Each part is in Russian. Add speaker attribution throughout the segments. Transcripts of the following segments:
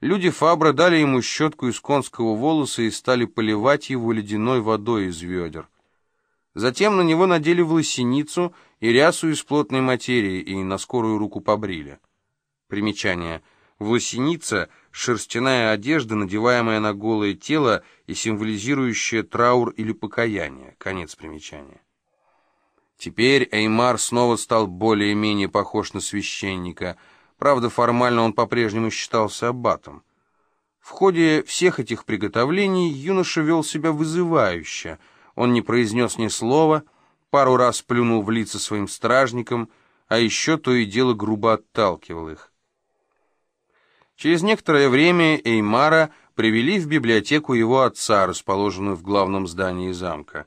Speaker 1: Люди Фабра дали ему щетку из конского волоса и стали поливать его ледяной водой из ведер. Затем на него надели власеницу и рясу из плотной материи и на скорую руку побрили. Примечание. Власеница — шерстяная одежда, надеваемая на голое тело и символизирующая траур или покаяние. Конец примечания. Теперь Эймар снова стал более-менее похож на священника. Правда, формально он по-прежнему считался аббатом. В ходе всех этих приготовлений юноша вел себя вызывающе. Он не произнес ни слова, пару раз плюнул в лица своим стражникам, а еще то и дело грубо отталкивал их. Через некоторое время Эймара привели в библиотеку его отца, расположенную в главном здании замка.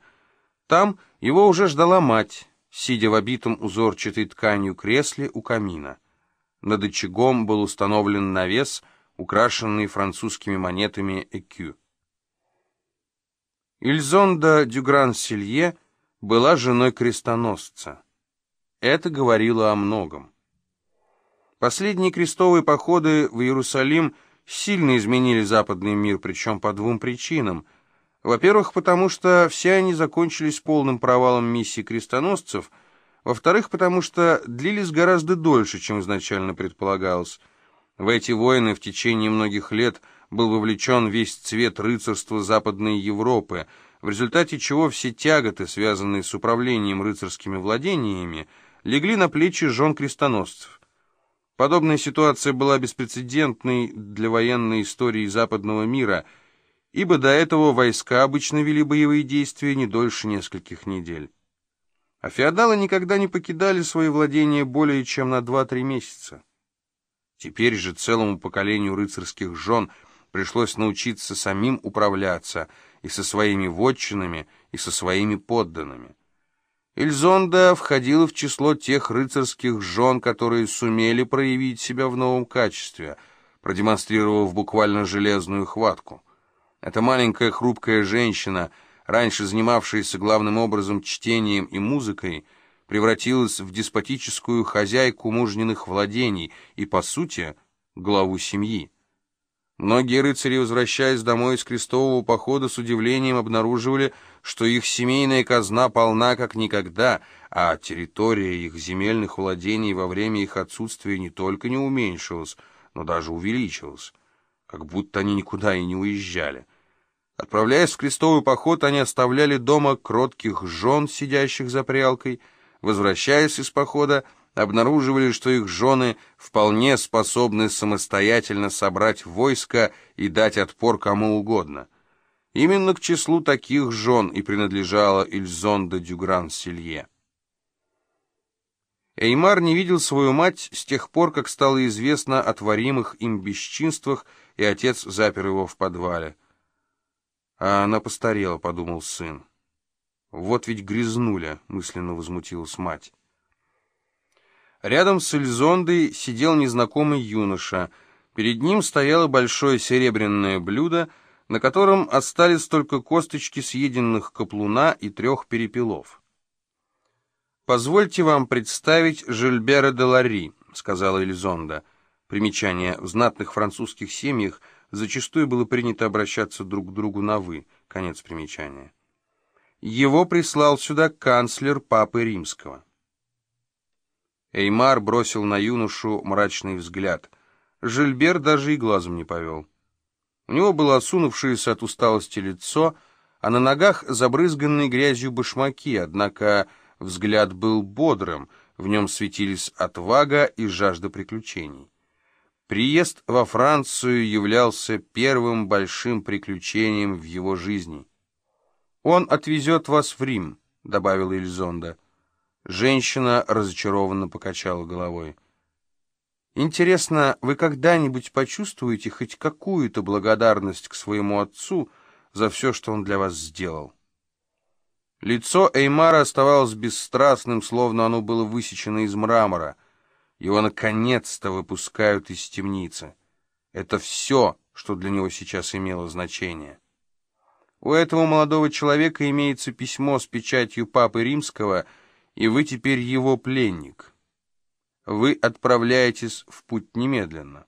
Speaker 1: Там его уже ждала мать, сидя в обитом узорчатой тканью кресле у камина. Над очагом был установлен навес, украшенный французскими монетами «Экю». Ильзонда Дюгран-Селье была женой крестоносца. Это говорило о многом. Последние крестовые походы в Иерусалим сильно изменили западный мир, причем по двум причинам. Во-первых, потому что все они закончились полным провалом миссии крестоносцев, во-вторых, потому что длились гораздо дольше, чем изначально предполагалось. В эти войны в течение многих лет был вовлечен весь цвет рыцарства Западной Европы, в результате чего все тяготы, связанные с управлением рыцарскими владениями, легли на плечи жен крестоносцев. Подобная ситуация была беспрецедентной для военной истории западного мира, ибо до этого войска обычно вели боевые действия не дольше нескольких недель. А феодалы никогда не покидали свои владения более чем на 2-3 месяца. Теперь же целому поколению рыцарских жен пришлось научиться самим управляться и со своими вотчинами, и со своими подданными. Эльзонда входила в число тех рыцарских жен, которые сумели проявить себя в новом качестве, продемонстрировав буквально железную хватку. Эта маленькая хрупкая женщина, раньше занимавшаяся главным образом чтением и музыкой, превратилась в деспотическую хозяйку мужниных владений и, по сути, главу семьи. Многие рыцари, возвращаясь домой из крестового похода, с удивлением обнаруживали, что их семейная казна полна как никогда, а территория их земельных владений во время их отсутствия не только не уменьшилась, но даже увеличилась, как будто они никуда и не уезжали. Отправляясь в крестовый поход, они оставляли дома кротких жен, сидящих за прялкой. Возвращаясь из похода, обнаруживали, что их жены вполне способны самостоятельно собрать войско и дать отпор кому угодно. Именно к числу таких жен и принадлежала Ильзонда Дюгран-Селье. Эймар не видел свою мать с тех пор, как стало известно о творимых им бесчинствах, и отец запер его в подвале. А она постарела, подумал сын. Вот ведь грязнуля, мысленно возмутилась мать. Рядом с Эльзондой сидел незнакомый юноша. Перед ним стояло большое серебряное блюдо, на котором остались только косточки съеденных каплуна и трех перепелов. «Позвольте вам представить Жильбера де Ларри», — сказала Эльзонда. Примечание. В знатных французских семьях зачастую было принято обращаться друг к другу на «вы». Конец примечания. Его прислал сюда канцлер Папы Римского. Эймар бросил на юношу мрачный взгляд. Жильбер даже и глазом не повел. У него было осунувшееся от усталости лицо, а на ногах забрызганные грязью башмаки, однако взгляд был бодрым, в нем светились отвага и жажда приключений. Приезд во Францию являлся первым большим приключением в его жизни. «Он отвезет вас в Рим», — добавила Эльзонда. Женщина разочарованно покачала головой. «Интересно, вы когда-нибудь почувствуете хоть какую-то благодарность к своему отцу за все, что он для вас сделал?» Лицо Эймара оставалось бесстрастным, словно оно было высечено из мрамора. Его наконец-то выпускают из темницы. Это все, что для него сейчас имело значение. У этого молодого человека имеется письмо с печатью Папы Римского — и вы теперь его пленник. Вы отправляетесь в путь немедленно.